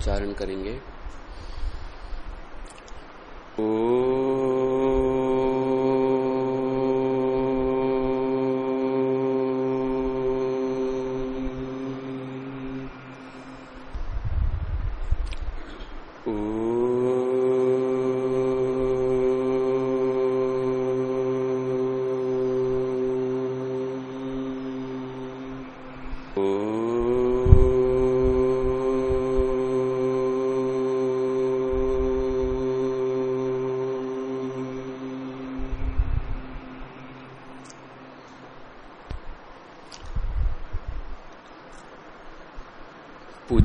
उच्चारण करेंगे। ओ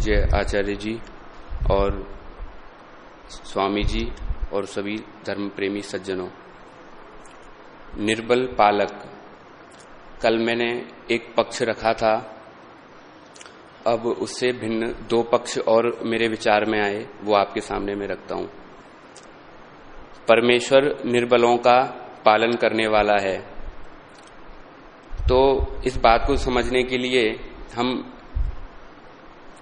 पूज्य आचार्य जी और स्वामी जी और सभी धर्म प्रेमी सज्जनों। निर्बल पालक, कल मैंने एक पक्ष रखा था। अब उससे भिन्न दो पक्ष और मेरे विचार में आए, वो आपके सामने में रखता हूँ। परमेश्वर निर्बलों का पालन करने वाला है। तो इस बात को समझने के लिए हम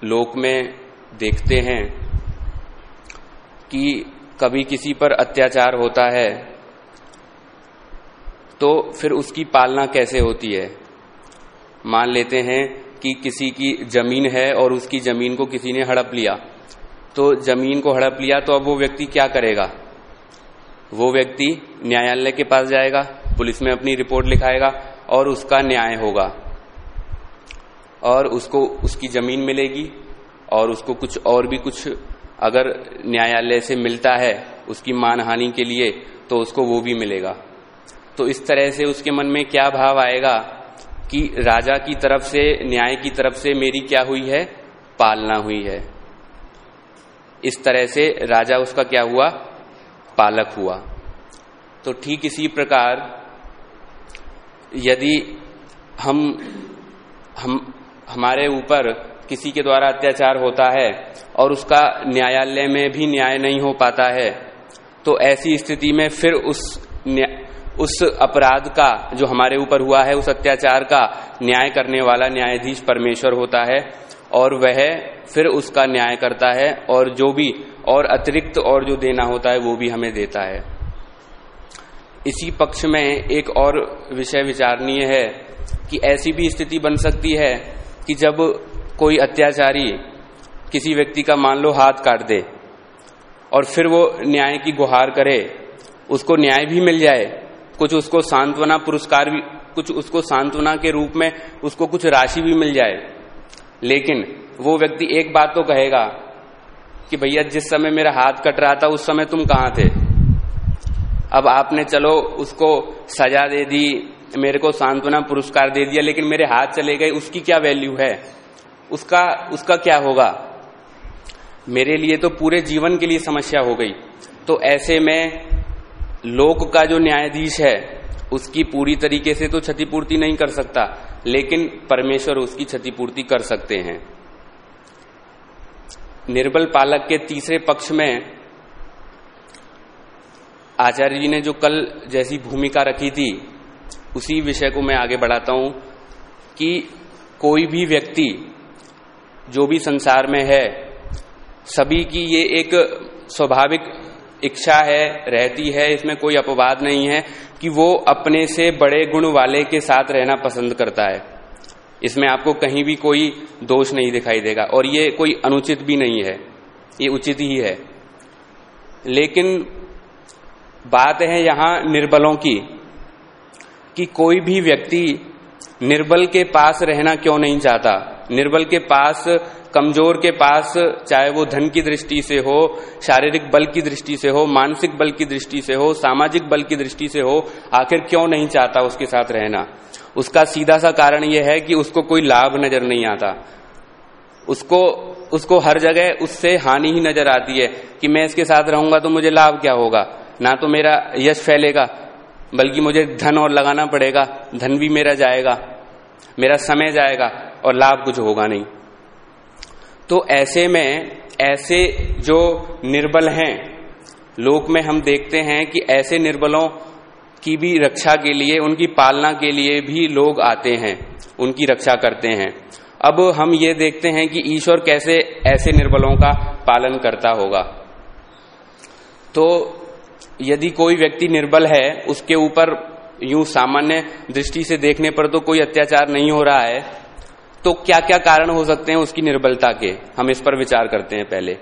लोक में देखते हैं कि कभी किसी पर अत्याचार होता है तो फिर उसकी पालना कैसे होती है? मान लेते हैं कि किसी की ज़मीन है और उसकी ज़मीन को किसी ने हड़प लिया। तो ज़मीन को हड़प लिया तो अब वो व्यक्ति क्या करेगा? वो व्यक्ति न्यायालय के पास जाएगा, पुलिस में अपनी रिपोर्ट लिखाएगा और उसका न्याय होगा। और उसको, उसकी ज़मीन मिलेगी और उसको कुछ और भी कुछ अगर न्यायालय से मिलता है उसकी मानहानि के लिए तो उसको वो भी मिलेगा। तो इस तरह से उसके मन में क्या भाव आएगा कि राजा की तरफ़ से, न्याय की तरफ़ से मेरी क्या हुई है? पालना हुई है। इस तरह से राजा उसका क्या हुआ? पालक हुआ। तो ठीक इसी प्रकार यदि हम हम हमारे ऊपर किसी के द्वारा अत्याचार होता है और उसका न्यायालय में भी न्याय नहीं हो पाता है तो ऐसी स्थिति में फिर उस उस अपराध का जो हमारे ऊपर हुआ है, उस अत्याचार का न्याय करने वाला न्यायाधीश परमेश्वर होता है और वह फिर उसका न्याय करता है और जो भी और अतिरिक्त और जो देना होता है, वो भी हमें देता है। इसी पक्ष में एक और विषय विचारणीय है कि ऐसी भी स्थिति बन सकती है कि जब कोई अत्याचारी किसी व्यक्ति का मान लो हाथ काट दे और फिर वो न्याय की गुहार करे, उसको न्याय भी मिल जाए, कुछ उसको सांत्वना पुरस्कार भी, कुछ उसको सांत्वना के रूप में उसको कुछ राशि भी मिल जाए। लेकिन वो व्यक्ति एक बात तो कहेगा कि भैया जिस समय मेरा हाथ कट रहा था, उस समय तुम कहाँ थे? अब आपने चलो उसको सजा दे दी मेरे को सांत्वना पुरस्कार दे दिया, लेकिन मेरे हाथ चले गए, उसकी क्या वैल्यू है? उसका उसका क्या होगा? मेरे लिए तो पूरे जीवन के लिए समस्या हो गई। तो ऐसे में लोक का जो न्यायाधीश है, उसकी पूरी तरीके से तो क्षतिपूर्ति नहीं कर सकता, लेकिन परमेश्वर उसकी क्षतिपूर्ति कर सकते हैं। निर्बल पालक के तीसरे पक्ष में आचार्य जी ने जो कल जैसी भूमिका रखी थी उसी विषय को मैं आगे बढ़ाता हूँ कि कोई भी व्यक्ति जो भी संसार में है, सभी की ये एक स्वाभाविक इच्छा है, रहती है, इसमें कोई अपवाद नहीं है कि वो अपने से बड़े गुण वाले के साथ रहना पसंद करता है। इसमें आपको कहीं भी कोई दोष नहीं दिखाई देगा और ये कोई अनुचित भी नहीं है, ये उचित ही है। लेकिन बात है यहाँ निर्बलों की। कि कोई भी व्यक्ति निर्बल के पास रहना क्यों नहीं चाहता? निर्बल के पास, कमज़ोर के पास, चाहे वो धन की दृष्टि से हो, शारीरिक बल की दृष्टि से हो, मानसिक बल की दृष्टि से हो, सामाजिक बल की दृष्टि से हो, आखिर क्यों नहीं चाहता उसके साथ रहना? उसका सीधा सा कारण यह है कि उसको कोई लाभ नज़र नहीं आता। उसको उसको हर जगह उससे हानि ही नज़र आती है कि मैं इसके साथ रहूँगा तो मुझे लाभ क्या होगा? ना तो मेरा यश फैलेगा बल्कि मुझे धन और लगाना पड़ेगा, धन भी मेरा जाएगा, मेरा समय जाएगा और लाभ कुछ होगा नहीं। तो ऐसे में, ऐसे जो निर्बल हैं, लोक में हम देखते हैं कि ऐसे निर्बलों की भी रक्षा के लिए, उनकी पालना के लिए भी लोग आते हैं, उनकी रक्षा करते हैं। अब हम ये देखते हैं कि ईश्वर कैसे ऐसे निर्बलों का पालन करता होगा। तो यदि कोई व्यक्ति निर्बल है, उसके ऊपर यूँ सामान्य दृष्टि से देखने पर तो कोई अत्याचार नहीं हो रहा है तो क्या क्या कारण हो सकते हैं उसकी निर्बलता के? हम इस पर विचार करते हैं पहले।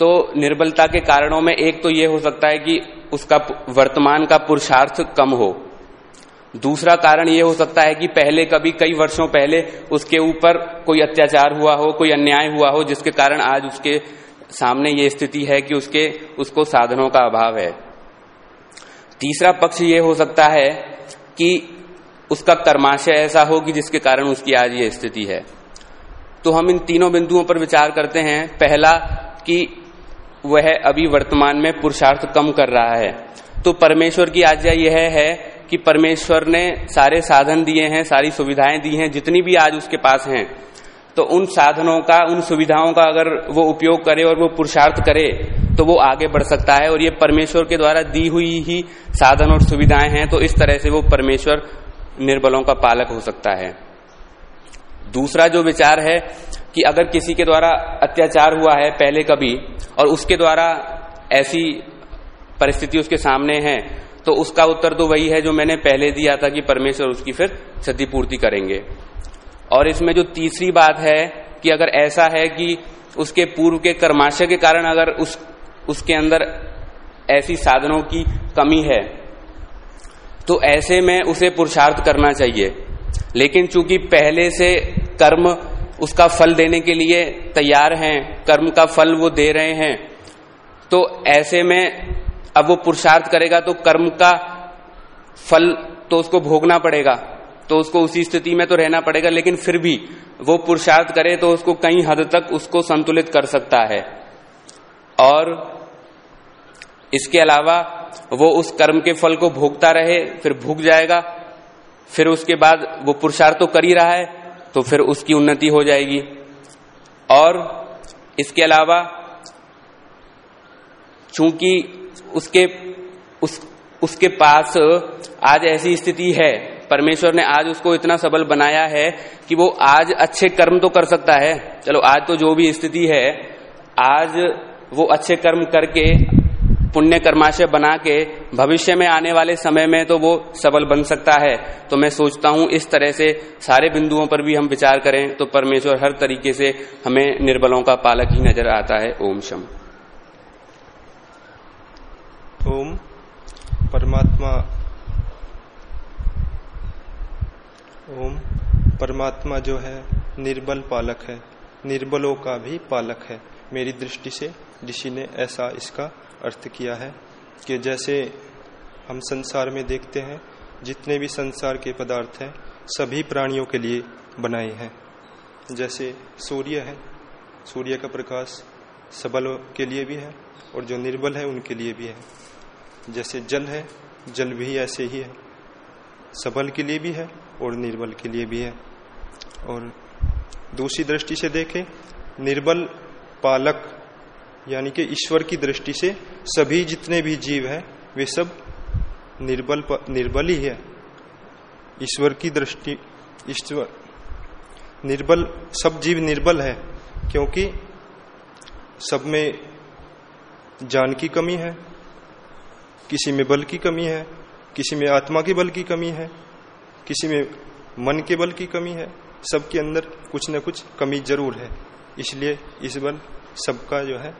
तो निर्बलता के कारणों में एक तो यह हो सकता है कि उसका वर्तमान का पुरुषार्थ कम हो। दूसरा कारण यह हो सकता है कि पहले कभी कई वर्षों पहले उसके ऊपर कोई अत्याचार हुआ हो, कोई अन्याय हुआ हो, जिसके कारण आज उसके सामने ये स्थिति है कि उसके, उसको साधनों का अभाव है। तीसरा पक्ष ये हो सकता है कि उसका कर्माशय ऐसा हो कि जिसके कारण उसकी आज ये स्थिति है। तो हम इन तीनों बिंदुओं पर विचार करते हैं। पहला कि वह अभी वर्तमान में पुरुषार्थ कम कर रहा है। तो परमेश्वर की आज्ञा यह है कि परमेश्वर ने सारे साधन दिए हैं, सारी सुविधाएँ दी हैं, जितनी भी आज उसके पास हैं तो उन साधनों का, उन सुविधाओं का अगर वो उपयोग करे और वो पुरुषार्थ करे तो वो आगे बढ़ सकता है और ये परमेश्वर के द्वारा दी हुई ही साधन और सुविधाएँ हैं तो इस तरह से वो परमेश्वर निर्बलों का पालक हो सकता है। दूसरा जो विचार है कि अगर किसी के द्वारा अत्याचार हुआ है पहले कभी, और उसके द्वारा ऐसी परिस्थिति उसके सामने है तो उसका उत्तर तो वही है जो मैंने पहले दिया था कि परमेश्वर उसकी फिर क्षतिपूर्ति करेंगे। और इसमें जो तीसरी बात है कि अगर ऐसा है कि उसके पूर्व के कर्माशय के कारण अगर उस, उसके अंदर ऐसी साधनों की कमी है तो ऐसे में उसे पुरुषार्थ करना चाहिए। लेकिन चूँकि पहले से कर्म उसका फल देने के लिए तैयार हैं, कर्म का फल वो दे रहे हैं तो ऐसे में अब वो पुरुषार्थ करेगा तो कर्म का फल तो उसको भोगना पड़ेगा। तो उसको उसी स्थिति में तो रहना पड़ेगा, लेकिन फिर भी वो पुरुषार्थ करे तो उसको कई हद तक उसको संतुलित कर सकता है। और इसके अलावा वो उस कर्म के फल को भोगता रहे, फिर भूग जाएगा, फिर उसके बाद वो पुरुषार्थ तो कर ही रहा है तो फिर उसकी उन्नति हो जाएगी। और इसके अलावा चूँकि उसके, उस, उसके पास आज ऐसी स्थिति है परमेश्वर ने आज उसको इतना सबल बनाया है कि वो आज अच्छे कर्म तो कर सकता है। चलो, आज तो जो भी स्थिति है, आज वो अच्छे कर्म करके, पुण्य कर्माशय बना के, भविष्य में आने वाले समय में तो वो सबल बन सकता है। तो मैं सोचता हूँ, इस तरह से सारे बिंदुओं पर भी हम विचार करें तो परमेश्वर हर तरीके से हमें निर्बलों का पालक ही नज़र आता है। ओम शम ओम। परमात्मा ओम, परमात्मा जो है, निर्बल पालक है। निर्बलों का भी पालक है। मेरी दृष्टि से ऋषि ने ऐसा इसका अर्थ किया है कि जैसे हम संसार में देखते हैं, जितने भी संसार के पदार्थ हैं, सभी प्राणियों के लिए बनाए हैं। जैसे सूर्य है, सूर्य का प्रकाश सबल के लिए भी है और जो निर्बल है, उनके लिए भी है। जैसे जल है, जल भी ऐसे ही है। सबल के लिए भी है और निर्बल के लिए भी है। और दूसरी दृष्टि से देखें, निर्बल पालक, यानी कि ईश्वर की दृष्टि से सभी जितने भी जीव हैं, वे सब निर्बल निर्बल ही है। ईश्वर की दृष्टि, ईश्वर, निर्बल, सब जीव निर्बल है, क्योंकि सब में जान की कमी है, किसी में बल की कमी है किसी में आत्मा के बल की कमी है, किसी में मन के बल की कमी है, सबके अंदर कुछ न कुछ कमी ज़रूर है। इसलिए इस बल सबका जो है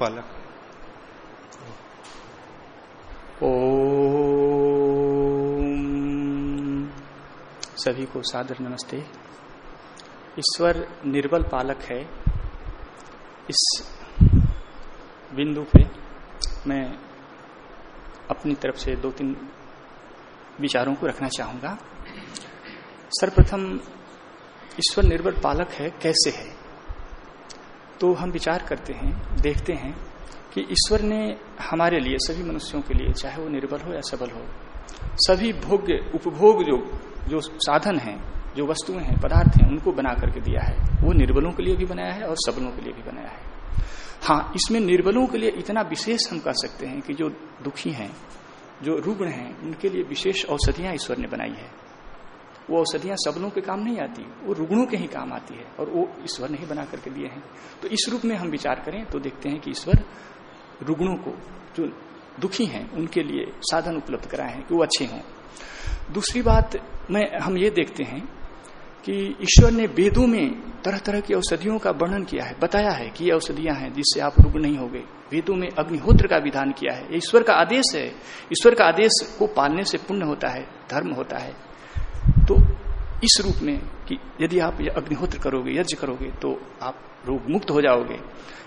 पालक ओ सभी को सादर नमस्ते। ईश्वर निर्बल पालक है। इस बिंदु पे मैं अपनी तरफ़ से दो तीन विचारों को रखना चाहूँगा। सर्वप्रथम ईश्वर निर्भर पालक है, कैसे है? तो हम विचार करते हैं, देखते हैं कि ईश्वर ने हमारे लिए, सभी मनुष्यों के लिए, चाहे वो निर्बल हो या सबल हो, सभी भोग्य, उपभोग जो जो साधन हैं, जो वस्तुएँ हैं, पदार्थ हैं, उनको बना करके दिया है। वो निर्बलों के लिए भी बनाया है और सबलों के लिए भी बनाया है। हाँ इसमें निर्बलों के लिए इतना विशेष हम कह सकते हैं कि जो दुखी हैं, जो रुग्ण हैं, उनके लिए विशेष औषधियाँ ईश्वर ने बनाई है। वो औषधियाँ सब लोगों के काम नहीं आती, वो रुग्णों के ही काम आती है और वो ईश्वर ने ही बना करके दिए हैं। तो इस रूप में हम विचार करें तो देखते हैं कि ईश्वर रुग्णों को, जो दुखी हैं, उनके लिए साधन उपलब्ध कराए हैं कि वो अच्छे हों। दूसरी बात, मैं, हम ये देखते हैं कि ईश्वर ने वेदों में तरह तरह की औषधियों का वर्णन किया है, बताया है कि ये औषधियाँ हैं जिससे आप रुग्ण नहीं हो वेदों में अग्निहोत्र का विधान किया है। ईश्वर का आदेश है। ईश्वर का आदेश को पालने से पुण्य होता है, धर्म होता है। तो इस रूप में कि यदि आप अग्निहोत्र करोगे, यज्ञ करोगे तो आप रोग मुक्त हो जाओगे।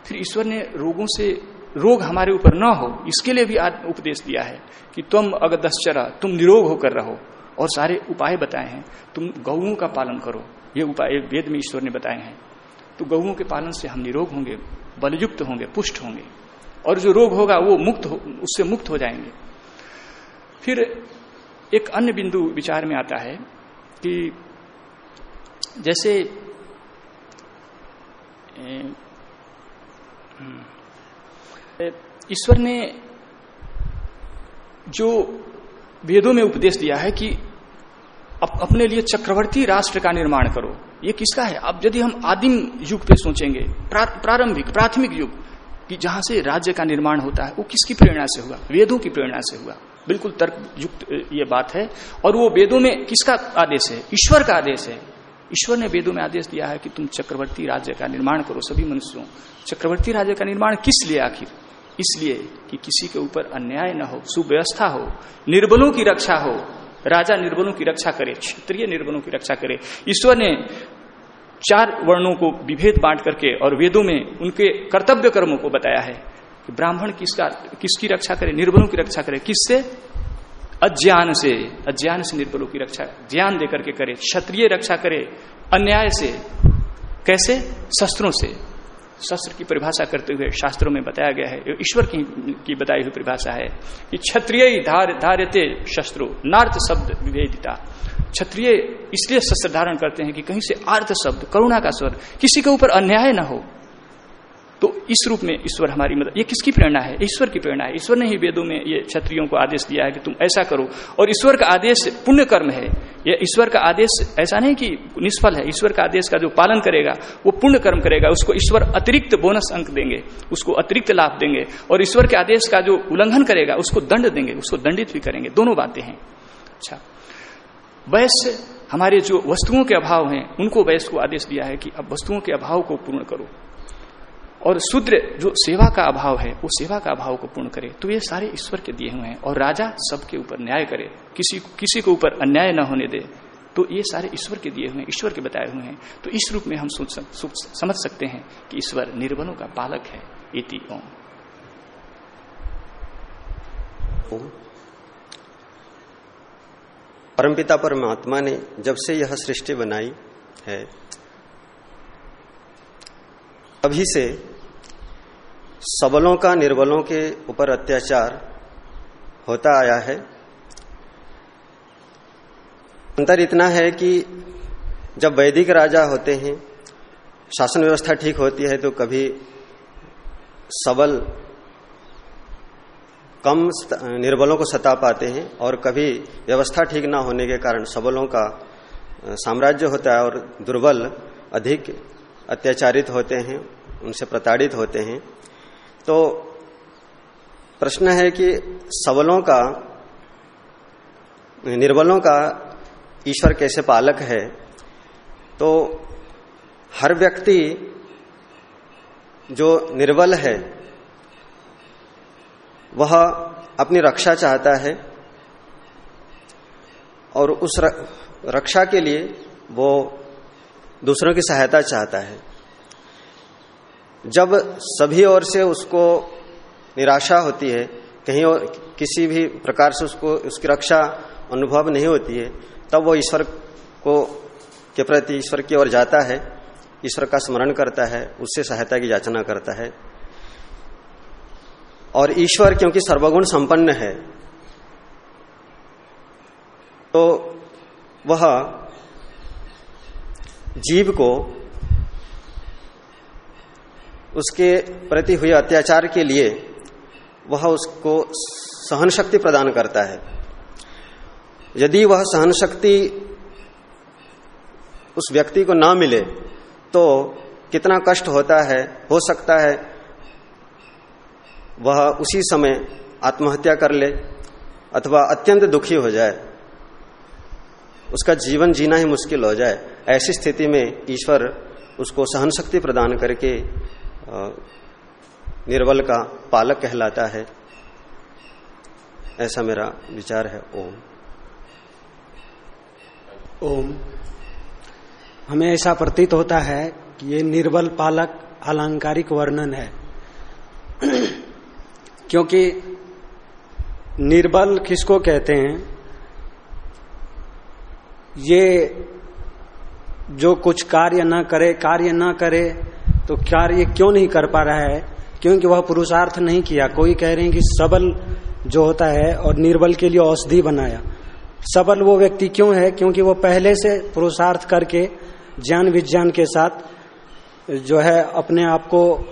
फिर ईश्वर ने रोगों से, रोग हमारे ऊपर न हो, इसके लिए भी उपदेश दिया है कि तुम अगदश्चरा, तुम निरोग होकर रहो। और सारे उपाय बताए हैं। तुम गौओं का पालन करो। ये उपाय वेद में ईश्वर ने बताए हैं। तो गौओं के पालन से हम निरोग होंगे, बलयुक्त होंगे, पुष्ट होंगे। और जो रोग होगा, वो मुक्त हो, उससे मुक्त हो जाएँगे। फिर एक अन्य बिंदु विचार में आता है कि जैसे ईश्वर ने जो वेदों में उपदेश दिया है कि अप, अपने लिए चक्रवर्ती राष्ट्र का निर्माण करो। ये किसका है? अब यदि हम आदिम युग पे सोचेंगे प्रा, प्रारंभिक प्राथमिक युग कि जहाँ से राज्य का निर्माण होता है वो किसकी प्रेरणा से हुआ? वेदों की प्रेरणा से हुआ। बिल्कुल तर्क युक्त ये बात है। और वो वेदों में किसका आदेश है? ईश्वर का आदेश है। ईश्वर ने वेदों में आदेश दिया है कि तुम चक्रवर्ती राज्य का निर्माण करो सभी मनुष्यों। चक्रवर्ती राज्य का निर्माण किस लिए आखिर? इसलिए कि किसी के ऊपर अन्याय न हो सुव्यवस्था हो निर्बलों की रक्षा हो राजा निर्बलों की रक्षा करे, क्षत्रिय निर्बलों की रक्षा करे। ईश्वर ने चार वर्णों को विभेद बांट करके और वेदों में उनके कर्तव्य कर्मों को बताया है कि ब्राह्मण किसका, किसकी रक्षा करे, निर्बलों की रक्षा करे, किससे? अज्ञान से अज्ञान से निर्बलों की रक्षा, ज्ञान देकर के करे, क्षत्रिय रक्षा करे, अन्याय से, कैसे? शस्त्रों से। शस्त्र की परिभाषा करते हुए शास्त्रों में बताया गया है ईश्वर की, की बताई हुई परिभाषा है कि क्षत्रिय धार धार्यते शस्त्रो नार्थ शब्द विवेदिता क्षत्रिय इसलिए शस्त्र धारण करते हैं कि कहीं से आर्थ शब्द करुणा का स्वर किसी के ऊपर अन्याय न हो। तो इस रूप में ईश्वर हमारी मदद, ये किसकी प्रेरणा है? ईश्वर की प्रेरणा है। ईश्वर ने ही वेदों में ये क्षत्रियों को आदेश दिया है कि तुम ऐसा करो। और ईश्वर का आदेश पुण्य कर्म है। ये ईश्वर का आदेश ऐसा नहीं कि निष्फल है। ईश्वर का आदेश का जो पालन करेगा, वो पुण्य कर्म करेगा। उसको ईश्वर अतिरिक्त बोनस अंक देंगे, उसको अतिरिक्त लाभ देंगे। और ईश्वर के आदेश का जो उल्लंघन करेगा, उसको दंड देंगे, उसको दंडित भी करेंगे। दोनों बातें हैं। अच्छा। वैश्य हमारे जो वस्तुओं के अभाव हैं, उनको वैश्य को आदेश दिया है कि अब वस्तुओं के अभाव को पूर्ण करो। और शूद्र जो सेवा का अभाव है, वो सेवा का अभाव को पूर्ण करे तो ये सारे ईश्वर के दिए हुए हैं। और राजा सबके ऊपर न्याय करे, किसी किसी के ऊपर अन्याय न होने दे तो ये सारे ईश्वर के दिए हुए हैं, ईश्वर के बताए हुए हैं। तो इस रूप में हम सोच समझ सकते हैं कि ईश्वर निर्बलों का पालक है। इति ओम। परमपिता परमात्मा ने जब से यह सृष्टि बनाई है अभी से सबलों का निर्बलों के ऊपर अत्याचार होता आया है। अंतर इतना है कि जब वैदिक राजा होते हैं, शासन व्यवस्था ठीक होती है तो कभी सबल कम निर्बलों को सता पाते हैं और कभी व्यवस्था ठीक ना होने के कारण सबलों का साम्राज्य होता है और दुर्बल, अधिक अत्याचारित होते हैं, उनसे प्रताड़ित होते हैं। तो प्रश्न है कि सबलों का, निर्बलों का ईश्वर कैसे पालक है? तो हर व्यक्ति जो निर्बल है, वह अपनी रक्षा चाहता है और उस रक्षा के लिए वो दूसरों की सहायता चाहता है। जब सभी ओर से उसको निराशा होती है, कहीं और किसी भी प्रकार से उसको, उसकी रक्षा अनुभव नहीं होती है, तब वो ईश्वर को, के प्रति ईश्वर की ओर जाता है, ईश्वर का स्मरण करता है, उससे सहायता की याचना करता है। और ईश्वर क्योंकि सर्वगुण संपन्न है तो वह जीव को उसके प्रति हुए अत्याचार के लिए वह उसको सहन शक्ति प्रदान करता है। यदि वह सहन शक्ति उस व्यक्ति को ना मिले तो कितना कष्ट होता है, हो सकता है वह उसी समय आत्महत्या कर ले अथवा अत्यंत दुखी हो जाए। उसका जीवन जीना ही मुश्किल हो जाए। ऐसी स्थिति में ईश्वर उसको सहन शक्ति प्रदान करके निर्बल का पालक कहलाता है। ऐसा मेरा विचार है। ओम। ओम। हमें ऐसा प्रतीत होता है कि ये निर्बल पालक अलंकारिक वर्णन है। क्योंकि निर्बल किसको कहते हैं? ये जो कुछ कार्य ना करे, कार्य ना करे तो क्या ये क्यों नहीं कर पा रहा है? क्योंकि वह पुरुषार्थ नहीं किया। कोई कह रहे हैं कि सबल जो होता है और निर्बल के लिए औषधि बनाया। सबल वो व्यक्ति क्यों है? क्योंकि वो पहले से पुरुषार्थ करके, ज्ञान विज्ञान के साथ जो है अपने आप को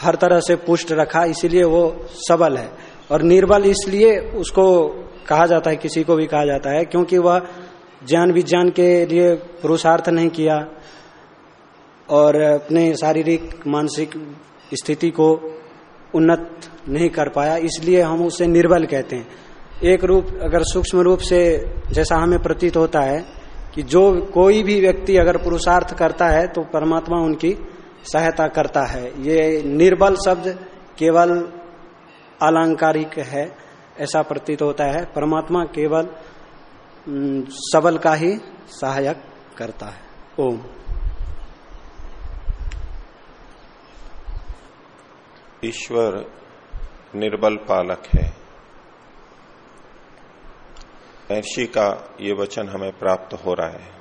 हर तरह से पुष्ट रखा, इसीलिए वो सबल है। और निर्बल इसलिए उसको कहा जाता है, किसी को भी कहा जाता है, क्योंकि वह ज्ञान विज्ञान के लिए पुरुषार्थ नहीं किया। और अपने शारीरिक, मानसिक स्थिति को उन्नत नहीं कर पाया, इसलिए हम उसे निर्बल कहते हैं। एक रूप, अगर सूक्ष्म रूप से जैसा हमें प्रतीत होता है कि जो कोई भी व्यक्ति अगर पुरुषार्थ करता है तो परमात्मा उनकी सहायता करता है। ये निर्बल शब्द केवल अलंकारिक है, ऐसा प्रतीत होता है। परमात्मा केवल सबल का ही सहायक करता है। ओम। ईश्वर निर्बल पालक है। महर्षि का ये वचन हमें प्राप्त हो रहा है।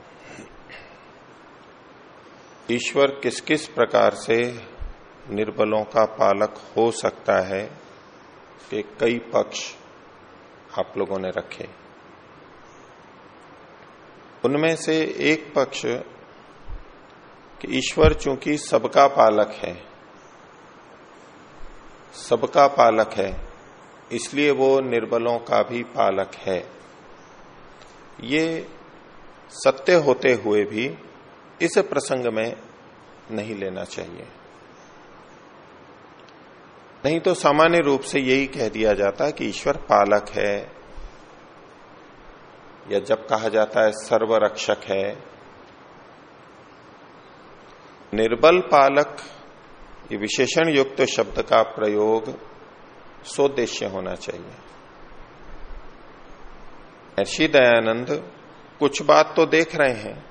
ईश्वर किस किस प्रकार से निर्बलों का पालक हो सकता है कि कई पक्ष आप लोगों ने रखे। उनमें से एक पक्ष कि ईश्वर चूँकि सबका पालक है सबका पालक है, इसलिए वो निर्बलों का भी पालक है। ये सत्य होते हुए भी इस प्रसंग में नहीं लेना चाहिए। नहीं तो सामान्य रूप से यही कह दिया जाता कि ईश्वर पालक है, या जब कहा जाता है सर्वरक्षक है। निर्बल पालक ये विशेषण युक्त शब्द का प्रयोग सोदेश्य होना चाहिए। महर्षि दयानंद कुछ बात तो देख रहे हैं।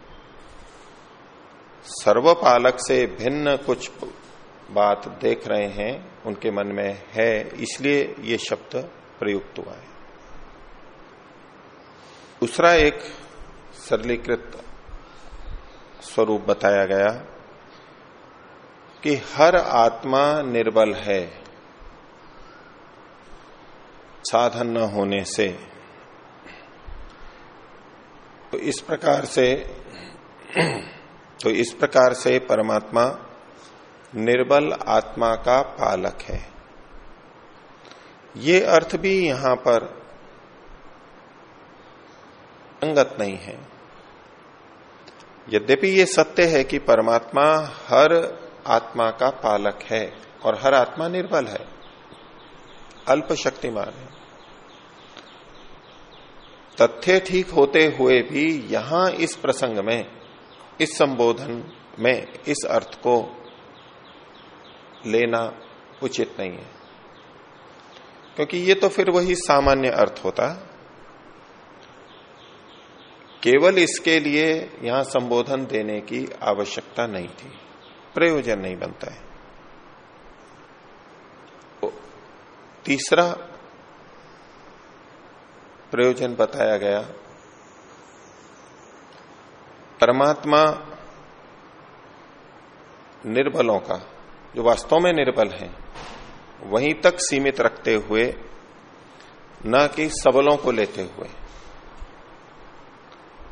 सर्वपालक से भिन्न कुछ बात देख रहे हैं, उनके मन में है, इसलिए ये शब्द प्रयुक्त हुआ है। दूसरा एक सरलीकृत स्वरूप बताया गया। कि हर आत्मा निर्बल है। साधन न होने से। तो इस प्रकार से तो इस प्रकार से परमात्मा निर्बल आत्मा का पालक है। ये अर्थ भी यहाँ पर अंगत नहीं है। यद्यपि ये सत्य है कि परमात्मा हर आत्मा का पालक है और हर आत्मा निर्बल है। अल्प शक्तिमान है। तथ्य ठीक होते हुए भी यहाँ इस प्रसंग में, इस संबोधन में, इस अर्थ को लेना उचित नहीं है। क्योंकि ये तो फिर वही सामान्य अर्थ होता। केवल इसके लिए यहाँ संबोधन देने की आवश्यकता नहीं थी। प्रयोजन नहीं बनता है। तीसरा प्रयोजन बताया गया, परमात्मा निर्बलों का, जो वास्तव में निर्बल है, वहीं तक सीमित रखते हुए, न कि सबलों को लेते हुए।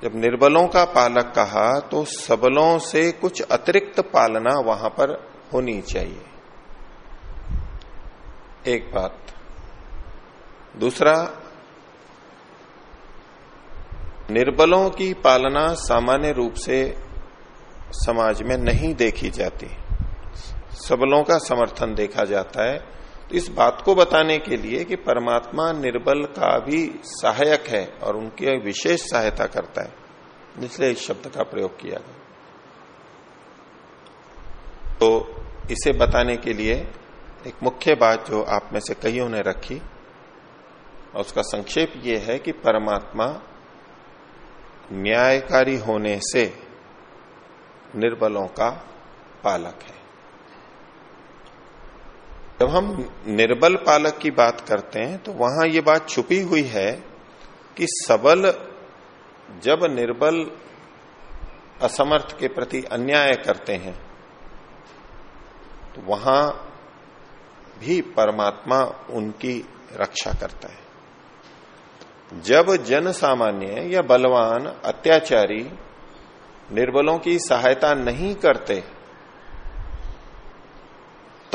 जब निर्बलों का पालक कहा तो सबलों से कुछ अतिरिक्त पालना वहाँ पर होनी चाहिए। एक बात। दूसरा, निर्बलों की पालना सामान्य रूप से समाज में नहीं देखी जाती। सबलों का समर्थन देखा जाता है। इस बात को बताने के लिए कि परमात्मा निर्बल का भी सहायक है और उनकी विशेष सहायता करता है। इसलिए इस शब्द का प्रयोग किया गया। तो इसे बताने के लिए एक मुख्य बात जो आप में से कईयों ने रखी, और उसका संक्षेप ये है कि परमात्मा न्यायकारी होने से निर्बलों का पालक है। जब हम निर्बल पालक की बात करते हैं तो वहाँ ये बात छुपी हुई है कि सबल जब निर्बल असमर्थ के प्रति अन्याय करते हैं तो वहाँ भी परमात्मा उनकी रक्षा करता है। जब जन सामान्य या बलवान, अत्याचारी निर्बलों की सहायता नहीं करते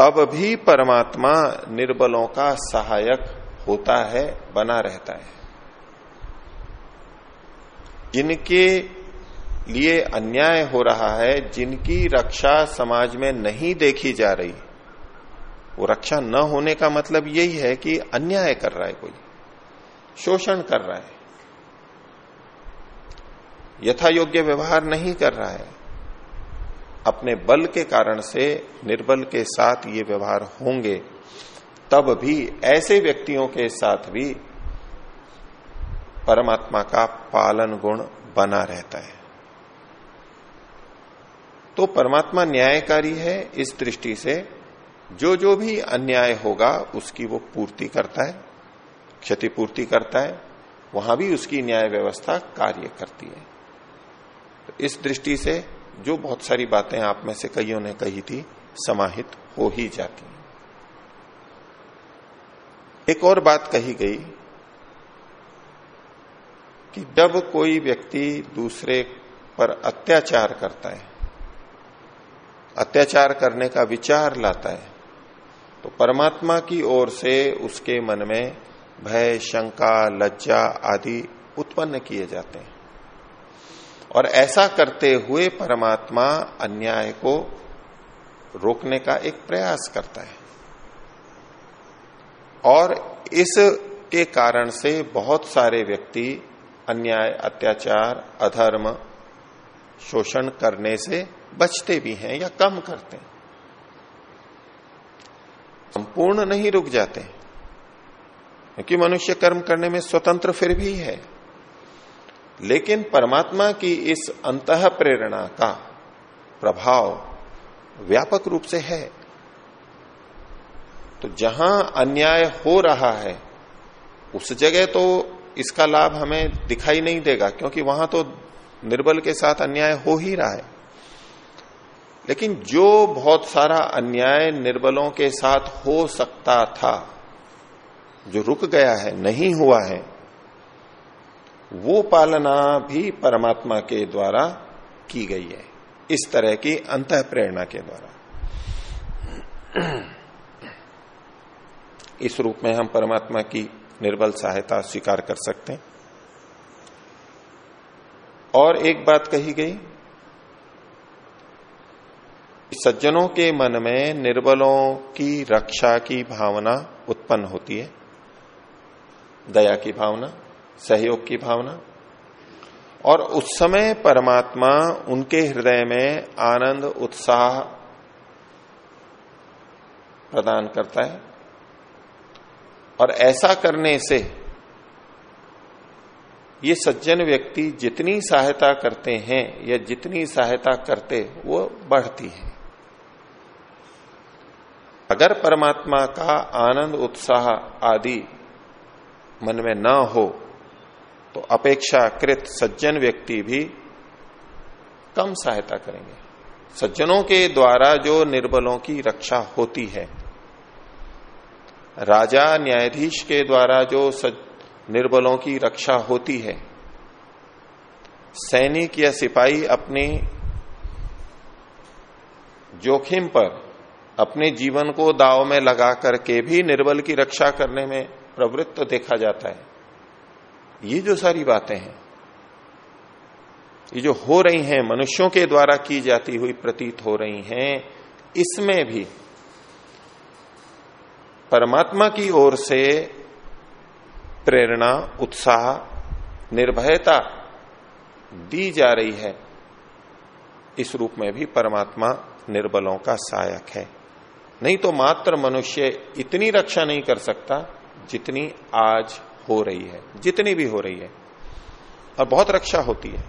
तब भी परमात्मा निर्बलों का सहायक होता है, बना रहता है। जिनके लिए अन्याय हो रहा है, जिनकी रक्षा समाज में नहीं देखी जा रही। वो रक्षा न होने का मतलब यही है कि अन्याय कर रहा है कोई, शोषण कर रहा है। यथा योग्य व्यवहार नहीं कर रहा है। अपने बल के कारण से, निर्बल के साथ ये व्यवहार होंगे, तब भी ऐसे व्यक्तियों के साथ भी परमात्मा का पालन गुण बना रहता है। तो परमात्मा न्यायकारी है, इस दृष्टि से जो जो भी अन्याय होगा, उसकी वो पूर्ति करता है, क्षतिपूर्ति करता है, वहाँ भी उसकी न्याय व्यवस्था कार्य करती है। तो इस दृष्टि से जो बहुत सारी बातें आप में से कईयों ने कही थी, समाहित हो ही जाती हैं। एक और बात कही गई कि जब कोई व्यक्ति दूसरे पर अत्याचार करता है, अत्याचार करने का विचार लाता है तो परमात्मा की ओर से उसके मन में भय, शंका, लज्जा आदि उत्पन्न किए जाते हैं। और ऐसा करते हुए परमात्मा अन्याय को रोकने का एक प्रयास करता है। और इस के कारण से बहुत सारे व्यक्ति अन्याय, अत्याचार, अधर्म, शोषण करने से बचते भी हैं या कम करते हैं। संपूर्ण नहीं रुक जाते, क्योंकि मनुष्य कर्म करने में स्वतंत्र फिर भी है। लेकिन परमात्मा की इस अंत प्रेरणा का प्रभाव व्यापक रूप से है। तो जहाँ अन्याय हो रहा है, उस जगह तो इसका लाभ हमें दिखाई नहीं देगा, क्योंकि वहाँ तो निर्बल के साथ अन्याय हो ही रहा है। लेकिन जो बहुत सारा अन्याय निर्बलों के साथ हो सकता था, जो रुक गया है, नहीं हुआ है वो पालना भी परमात्मा के द्वारा की गई है, इस तरह की अंत प्रेरणा के द्वारा। इस रूप में हम परमात्मा की निर्बल सहायता स्वीकार कर सकते हैं। और एक बात कही गई, सज्जनों के मन में निर्बलों की रक्षा की भावना उत्पन्न होती है, दया की भावना। सहयोग की भावना। और उस समय परमात्मा उनके हृदय में आनंद, उत्साह प्रदान करता है। और ऐसा करने से ये सज्जन व्यक्ति जितनी सहायता करते हैं या जितनी सहायता करते, वो बढ़ती है। अगर परमात्मा का आनंद, उत्साह आदि मन में न हो तो अपेक्षाकृत सज्जन व्यक्ति भी कम सहायता करेंगे। सज्जनों के द्वारा जो निर्बलों की रक्षा होती है राजा न्यायाधीश के द्वारा जो सज, निर्बलों की रक्षा होती है सैनिक या सिपाही अपनी जोखिम पर अपने जीवन को दाव में लगा करके भी निर्बल की रक्षा करने में प्रवृत्त देखा जाता है। ये जो सारी बातें हैं, ये जो हो रही हैं, मनुष्यों के द्वारा की जाती हुई प्रतीत हो रही हैं, इसमें भी परमात्मा की ओर से प्रेरणा, उत्साह, निर्भयता दी जा रही है। इस रूप में भी परमात्मा निर्बलों का सहायक है। नहीं तो मात्र मनुष्य इतनी रक्षा नहीं कर सकता जितनी आज हो रही है, जितनी भी हो रही है, और बहुत रक्षा होती है।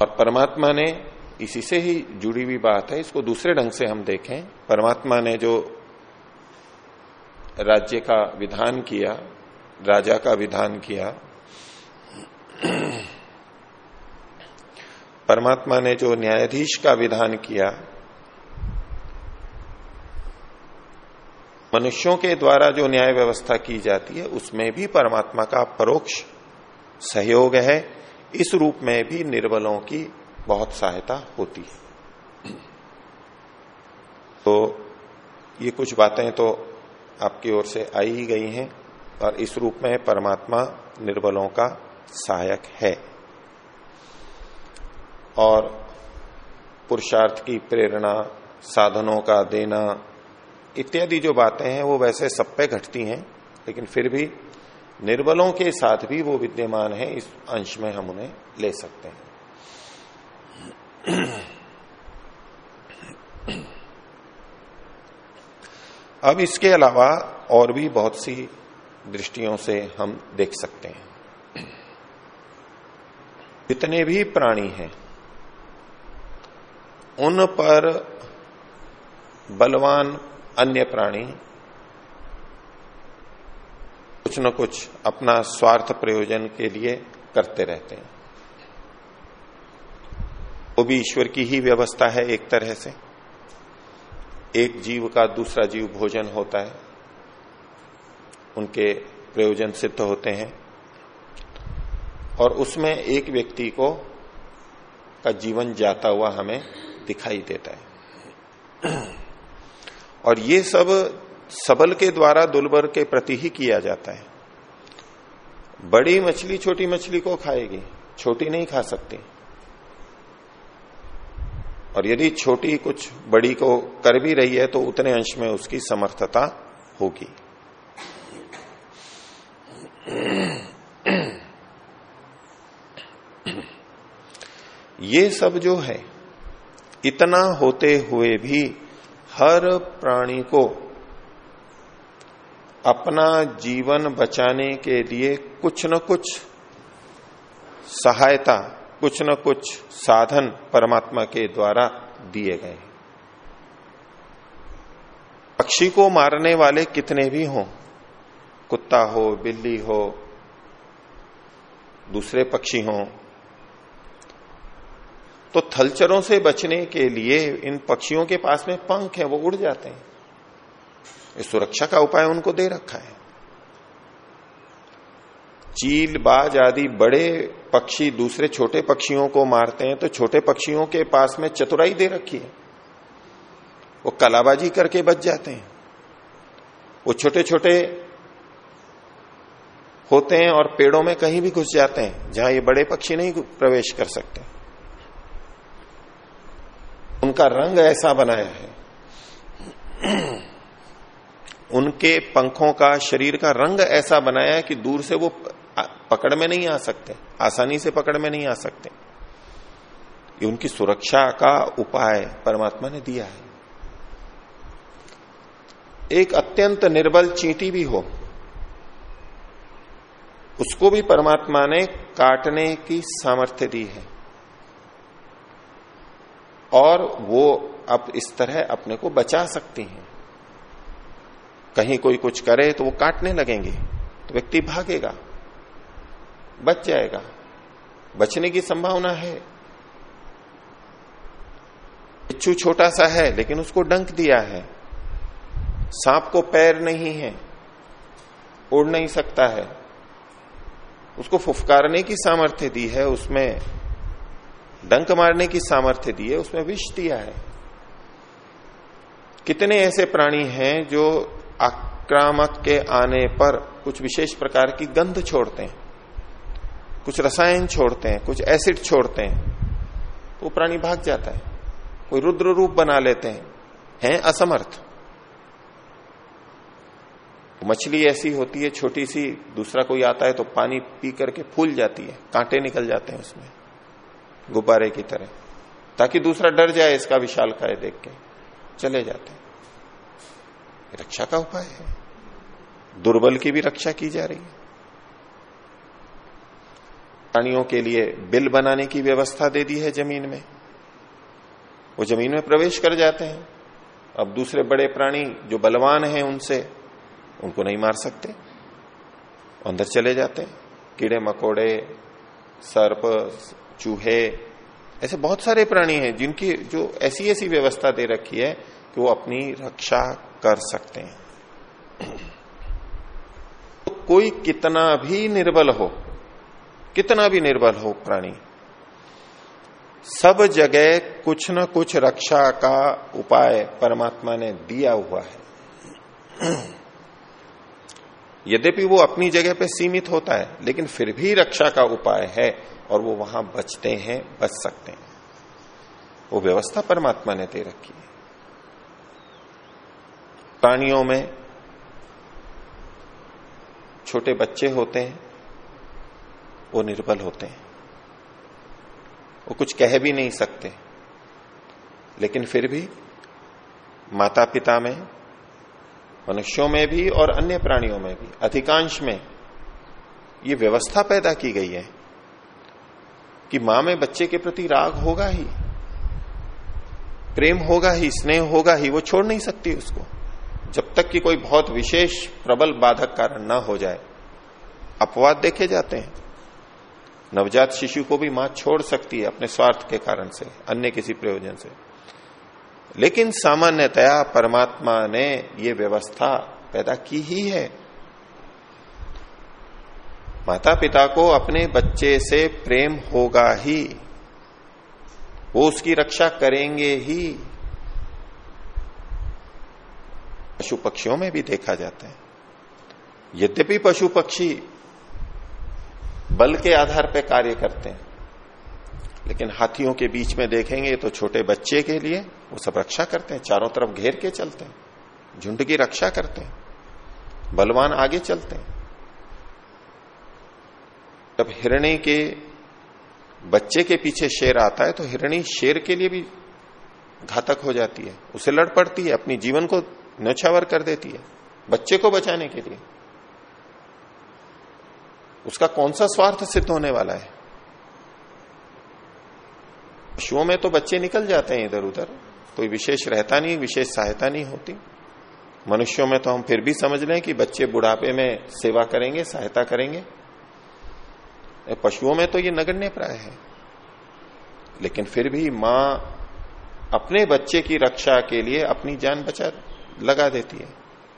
और परमात्मा ने इसी से ही जुड़ी हुई बात है, इसको दूसरे ढंग से हम देखें। परमात्मा ने जो राज्य का विधान किया, राजा का विधान किया, परमात्मा ने जो न्यायाधीश का विधान किया मनुष्यों के द्वारा जो न्याय व्यवस्था की जाती है, उसमें भी परमात्मा का परोक्ष सहयोग है। इस रूप में भी निर्बलों की बहुत सहायता होती है। तो ये कुछ बातें तो आपकी ओर से आई ही गई हैं, और इस रूप में परमात्मा निर्बलों का सहायक है। और पुरुषार्थ की प्रेरणा, साधनों का देना इत्यादि जो बातें हैं, वो वैसे सब पे घटती हैं, लेकिन फिर भी निर्बलों के साथ भी वो विद्यमान है, इस अंश में हम उन्हें ले सकते हैं। अब इसके अलावा और भी बहुत सी दृष्टियों से हम देख सकते हैं। जितने भी प्राणी हैं, उन पर बलवान अन्य प्राणी, कुछ न कुछ अपना स्वार्थ प्रयोजन के लिए करते रहते हैं। वो भी ईश्वर की ही व्यवस्था है एक तरह से। एक जीव का दूसरा जीव भोजन होता है। उनके प्रयोजन सिद्ध होते हैं। और उसमें एक व्यक्ति को का जीवन जाता हुआ हमें दिखाई देता है। और ये सब सबल के द्वारा दुलबर के प्रति ही किया जाता है। बड़ी मछली छोटी मछली को खाएगी, छोटी नहीं खा सकती। और यदि छोटी कुछ बड़ी को कर भी रही है तो उतने अंश में उसकी समर्थता होगी। ये सब जो है, इतना होते हुए भी हर प्राणी को अपना जीवन बचाने के लिए कुछ न कुछ सहायता, कुछ न कुछ साधन परमात्मा के द्वारा दिए गए पक्षी को मारने वाले कितने भी हों, कुत्ता हो, बिल्ली हो, दूसरे पक्षी हों तो थलचरों से बचने के लिए इन पक्षियों के पास में पंख है, वो उड़ जाते हैं। इस सुरक्षा का उपाय उनको दे रखा है। चील, बाज आदि बड़े पक्षी, दूसरे छोटे पक्षियों को मारते हैं तो छोटे पक्षियों के पास में चतुराई दे रखी है। वो कलाबाजी करके बच जाते हैं। वो छोटे छोटे होते हैं और पेड़ों में कहीं भी घुस जाते हैं, जहाँ ये बड़े पक्षी नहीं प्रवेश कर सकते। उनका रंग ऐसा बनाया है। उनके पंखों का शरीर का रंग ऐसा बनाया है कि दूर से वो पकड़ में नहीं आ सकते, आसानी से पकड़ में नहीं आ सकते। ये उनकी सुरक्षा का उपाय परमात्मा ने दिया है। एक अत्यंत निर्बल चींटी भी हो, उसको भी परमात्मा ने काटने की सामर्थ्य दी है। और वो अब इस तरह अपने को बचा सकती हैं। कहीं कोई कुछ करे तो वो काटने लगेंगे तो व्यक्ति भागेगा, बच जाएगा। बचने की संभावना है। बिच्छू छोटा सा है, लेकिन उसको डंक दिया है। सांप को पैर नहीं है, उड़ नहीं सकता है। उसको फुफकारने की सामर्थ्य दी है, उसमें डंक मारने की सामर्थ्य दी है, उसमें विष दिया है। कितने ऐसे प्राणी हैं जो आक्रामक के आने पर कुछ विशेष प्रकार की गंध छोड़ते हैं, कुछ रसायन छोड़ते हैं, कुछ एसिड छोड़ते हैं, वो प्राणी भाग जाता है, कोई रुद्र रूप बना लेते हैं हैं असमर्थ। मछली ऐसी होती है, छोटी सी, दूसरा कोई आता है तो पानी पी करके फूल जाती है, कांटे निकल जाते हैं उसमें। गुब्बारे की तरह, ताकि दूसरा डर जाए इसका विशाल काय देख के। चले जाते। रक्षा का उपाय है। दुर्बल की भी रक्षा की जा रही है। प्राणियों के लिए बिल बनाने की व्यवस्था दे दी है ज़मीन में। वो ज़मीन में प्रवेश कर जाते हैं। अब दूसरे बड़े प्राणी जो बलवान हैं उनसे, उनको नहीं मार सकते। अंदर चले जाते हैं। कीड़े मकोड़े, सर्प चूहे, ऐसे बहुत सारे प्राणी हैं जिनकी जो ऐसी ऐसी व्यवस्था दे रखी है कि वो अपनी रक्षा कर सकते हैं। तो कोई कितना भी निर्बल हो, कितना भी निर्बल हो प्राणी, सब जगह कुछ न कुछ रक्षा का उपाय परमात्मा ने दिया हुआ है। यद्यपि वो अपनी जगह पे सीमित होता है, लेकिन फिर भी रक्षा का उपाय है और वो वहाँ बचते हैं, बच सकते हैं। वो व्यवस्था परमात्मा ने दे रखी है। प्राणियों में छोटे बच्चे होते हैं, वो निर्बल होते हैं। वो कुछ कह भी नहीं सकते, लेकिन फिर भी माता पिता में मनुष्यों में भी और अन्य प्राणियों में भी, अधिकांश में ये व्यवस्था पैदा की गई है कि माँ में बच्चे के प्रति राग होगा ही, प्रेम होगा ही, स्नेह होगा ही, वो छोड़ नहीं सकती उसको। जब तक कि कोई बहुत विशेष, प्रबल बाधक कारण ना हो जाए, अपवाद देखे जाते हैं। नवजात शिशु को भी माँ छोड़ सकती है अपने स्वार्थ के कारण से, अन्य किसी प्रयोजन से। लेकिन सामान्यतया परमात्मा ने ये व्यवस्था पैदा की ही है। माता पिता को अपने बच्चे से प्रेम होगा ही। वो उसकी रक्षा करेंगे ही। पशु पक्षियों में भी देखा जाता है। यद्यपि पशु पक्षी बल के आधार पर कार्य करते हैं लेकिन हाथियों के बीच में देखेंगे तो छोटे बच्चे के लिए वो सब रक्षा करते हैं, चारों तरफ़ घेर के चलते हैं, झुंड की रक्षा करते हैं, बलवान आगे चलते हैं। जब हिरणी के बच्चे के पीछे शेर आता है तो हिरणी शेर के लिए भी घातक हो जाती है, उसे लड़ पड़ती है, अपनी जीवन को नछावर कर देती है, बच्चे को बचाने के लिए। उसका कौन सा स्वार्थ सिद्ध होने वाला है? पशुओं में तो बच्चे निकल जाते हैं इधर उधर। कोई विशेष रहता नहीं, विशेष सहायता नहीं होती। मनुष्यों में तो हम फिर भी समझ लें कि बच्चे बुढ़ापे में सेवा करेंगे, सहायता करेंगे। पशुओं में तो ये नगण्य प्राय है। लेकिन फिर भी माँ अपने बच्चे की रक्षा के लिए अपनी जान बचा लगा देती है,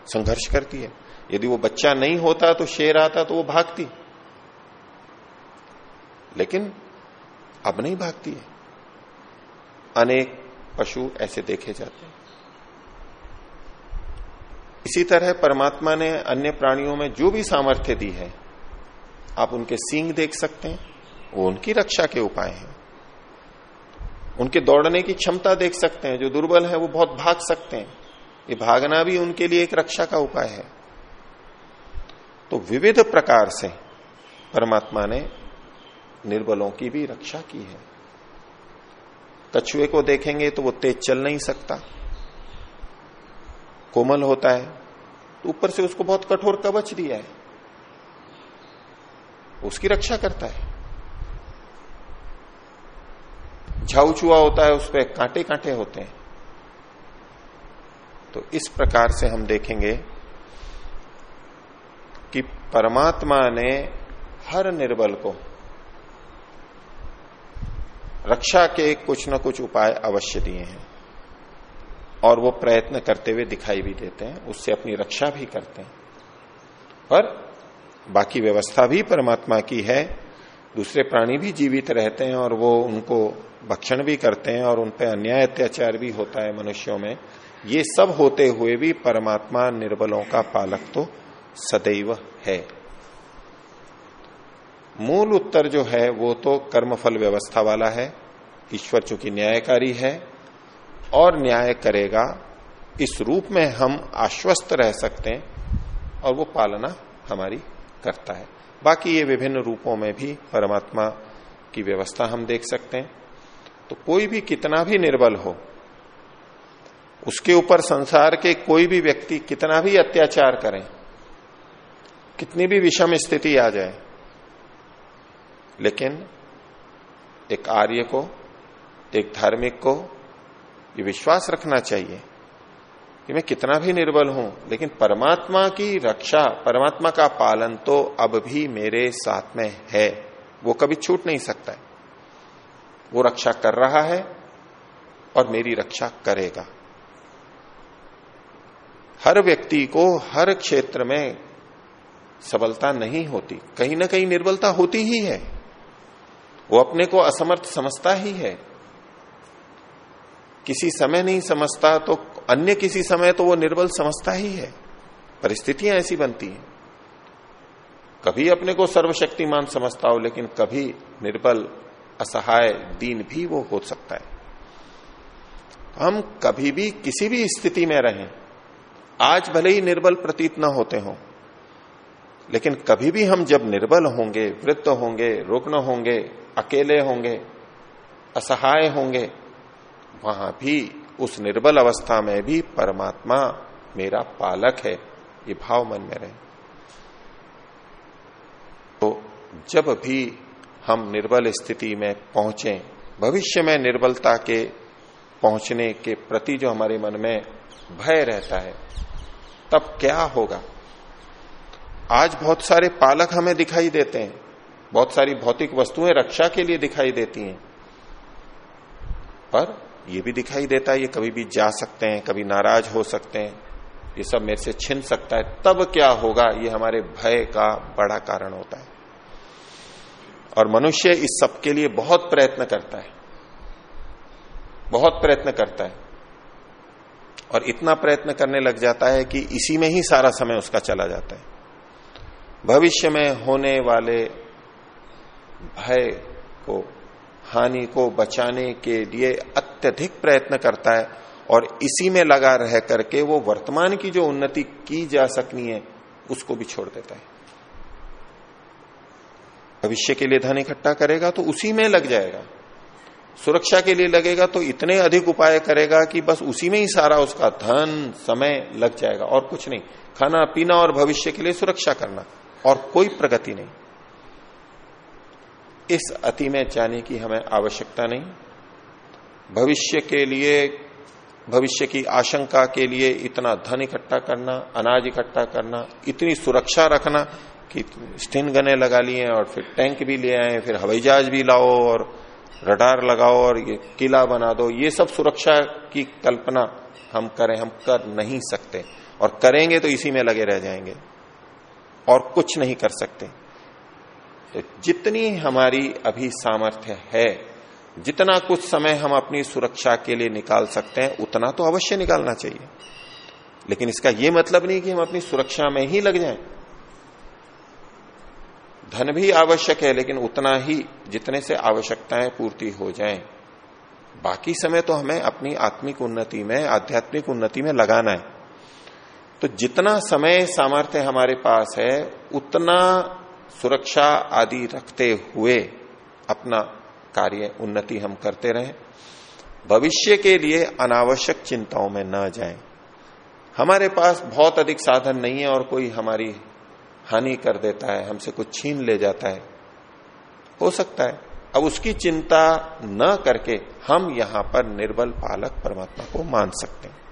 संघर्ष करती है। यदि वो बच्चा नहीं होता तो शेर आता तो वो भागती। लेकिन अब नहीं भागती है। अनेक पशु ऐसे देखे जाते हैं। इसी तरह परमात्मा ने अन्य प्राणियों में जो भी सामर्थ्य दी है, आप उनके सींग देख सकते हैं, वो उनकी रक्षा के उपाय हैं। उनके दौड़ने की क्षमता देख सकते हैं, जो दुर्बल है, वो बहुत भाग सकते हैं। ये भागना भी उनके लिए एक रक्षा का उपाय है। तो विविध प्रकार से परमात्मा ने निर्बलों की भी रक्षा की है। कछुए को देखेंगे तो वो तेज चल नहीं सकता। कोमल होता है। तो ऊपर से उसको बहुत कठोर कवच दिया है। उसकी रक्षा करता है। झाऊचुआ होता है, उस पर कांटे कांटे होते हैं। तो इस प्रकार से हम देखेंगे कि परमात्मा ने हर निर्बल को रक्षा के कुछ न कुछ उपाय अवश्य दिए हैं। और वो प्रयत्न करते हुए दिखाई भी देते हैं, उससे अपनी रक्षा भी करते हैं। पर बाकी व्यवस्था भी परमात्मा की है, दूसरे प्राणी भी जीवित रहते हैं और वो उनको भक्षण भी करते हैं और उन पर अन्याय अत्याचार भी होता है मनुष्यों में। ये सब होते हुए भी परमात्मा निर्बलों का पालक तो सदैव है। मूल उत्तर जो है, वो तो कर्मफल व्यवस्था वाला है, ईश्वर चूँकि न्यायकारी है, और न्याय करेगा, इस रूप में हम आश्वस्त रह सकते हैं, और वो पालना हमारी करता है। बाकी ये विभिन्न रूपों में भी परमात्मा की व्यवस्था हम देख सकते हैं। तो कोई भी कितना भी निर्बल हो, उसके ऊपर संसार के कोई भी व्यक्ति कितना भी अत्याचार करें, कितनी भी विषम स्थिति आ जाए लेकिन एक आर्य को, एक धार्मिक को ये विश्वास रखना चाहिए कि मैं कितना भी निर्बल हूँ, लेकिन परमात्मा की रक्षा, परमात्मा का पालन तो अब भी मेरे साथ में है। वो कभी छूट नहीं सकता है। वो रक्षा कर रहा है और मेरी रक्षा करेगा। हर व्यक्ति को हर क्षेत्र में सबलता नहीं होती। कहीं ना कहीं निर्बलता होती ही है। वो अपने को असमर्थ समझता ही है। किसी समय नहीं समझता तो अन्य किसी समय तो वो निर्बल समझता ही है। परिस्थितियाँ ऐसी बनती हैं। कभी अपने को सर्वशक्तिमान समझता हो, लेकिन कभी निर्बल, असहाय, दीन भी वो हो सकता है। हम कभी भी किसी भी स्थिति में रहें, आज भले ही निर्बल प्रतीत न होते हो लेकिन कभी भी हम जब निर्बल होंगे वृत्त होंगे, रुग्ण होंगे, अकेले होंगे, असहाय होंगे, वहाँ भी उस निर्बल अवस्था में भी परमात्मा मेरा पालक है, ये भाव मन में रहे। तो जब भी हम निर्बल स्थिति में पहुँचे, भविष्य में निर्बलता के पहुँचने के प्रति जो हमारे मन में भय रहता है, तब क्या होगा? आज बहुत सारे पालक हमें दिखाई देते हैं। बहुत सारी भौतिक वस्तुएँ रक्षा के लिए दिखाई देती हैं। पर यह भी दिखाई देता है, ये कभी भी जा सकते हैं, कभी नाराज़ हो सकते हैं। ये सब मेरे से छिन सकता है। तब क्या होगा? ये हमारे भय का बड़ा कारण होता है। और मनुष्य इस सब के लिए बहुत प्रयत्न करता है। बहुत प्रयत्न करता है। और इतना प्रयत्न करने लग जाता है कि इसी में ही सारा समय उसका चला जाता है। भविष्य में होने वाले भय को, हानि को बचाने के लिए अत्यधिक प्रयत्न करता है और इसी में लगा रह करके वो वर्तमान की जो उन्नति की जा सकनी है, उसको भी छोड़ देता है। भविष्य के लिए धन इकट्ठा करेगा तो उसी में लग जाएगा। सुरक्षा के लिए लगेगा तो इतने अधिक उपाय करेगा कि बस उसी में ही सारा उसका धन, समय लग जाएगा और कुछ नहीं। खाना, पीना और भविष्य के लिए सुरक्षा करना। और कोई प्रगति नहीं। इस अति में जाने की हमें आवश्यकता नहीं। भविष्य के लिए, भविष्य की आशंका के लिए इतना धन इकट्ठा करना, अनाज इकट्ठा करना, इतनी सुरक्षा रखना कि स्टिन गने लगा लिए और फिर टैंक भी ले आए, फिर हवाई जहाज़ भी लाओ और रडार लगाओ और ये किला बना दो। ये सब सुरक्षा की कल्पना हम करें, हम कर नहीं सकते। और करेंगे तो इसी में लगे रह जाएँगे। और कुछ नहीं कर सकते। तो जितनी हमारी अभी सामर्थ्य है, जितना कुछ समय हम अपनी सुरक्षा के लिए निकाल सकते हैं, उतना तो अवश्य निकालना चाहिए। लेकिन इसका यह मतलब नहीं कि हम अपनी सुरक्षा में ही लग जाएँ। धन भी आवश्यक है, लेकिन उतना ही जितने से आवश्यकताएँ पूर्ति हो जाएँ। बाकी समय तो हमें अपनी आत्मिक उन्नति में, आध्यात्मिक उन्नति में लगाना है। तो जितना समय सामर्थ्य हमारे पास है, उतना सुरक्षा आदि रखते हुए अपना कार्य उन्नति हम करते रहें। भविष्य के लिए अनावश्यक चिंताओं में न जाएँ। हमारे पास बहुत अधिक साधन नहीं है और कोई हमारी हानि कर देता है, हमसे कुछ छीन ले जाता है। हो सकता है। अब उसकी चिंता न करके हम यहाँ पर निर्बल पालक परमात्मा को मान सकते हैं।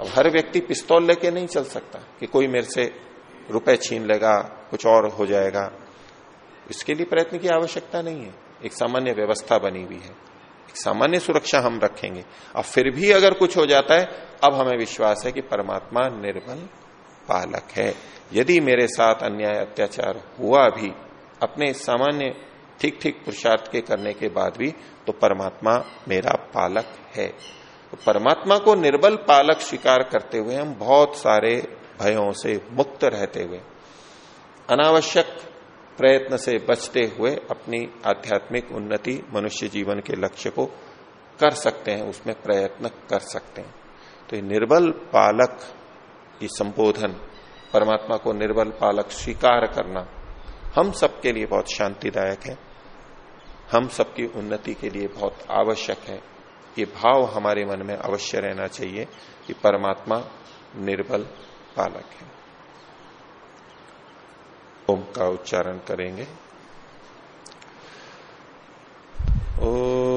अब हर व्यक्ति पिस्तौल लेके नहीं चल सकता कि कोई मेरे से रुपए छीन लेगा, कुछ और हो जाएगा। इसके लिए प्रयत्न की आवश्यकता नहीं है। एक सामान्य व्यवस्था बनी हुई है। एक सामान्य सुरक्षा हम रखेंगे। अब फिर भी अगर कुछ हो जाता है, अब हमें विश्वास है कि परमात्मा निर्बल पालक है। यदि मेरे साथ अन्याय, अत्याचार हुआ भी, अपने सामान्य ठीक ठीक पुरुषार्थ के करने के बाद भी तो परमात्मा मेरा पालक है। तो परमात्मा को निर्बल पालक स्वीकार करते हुए हम बहुत सारे भयों से मुक्त रहते हुए, अनावश्यक प्रयत्न से बचते हुए अपनी आध्यात्मिक उन्नति मनुष्य जीवन के लक्ष्य को कर सकते हैं, उसमें प्रयत्न कर सकते हैं। तो ये निर्बल पालक, ये संबोधन, परमात्मा को निर्बल पालक स्वीकार करना हम सबके लिए बहुत शांतिदायक है, हम सबकी उन्नति के लिए बहुत आवश्यक है। ये भाव हमारे मन में अवश्य रहना चाहिए कि परमात्मा निर्बल पालक है। ओम का उच्चारण करेंगे। ओ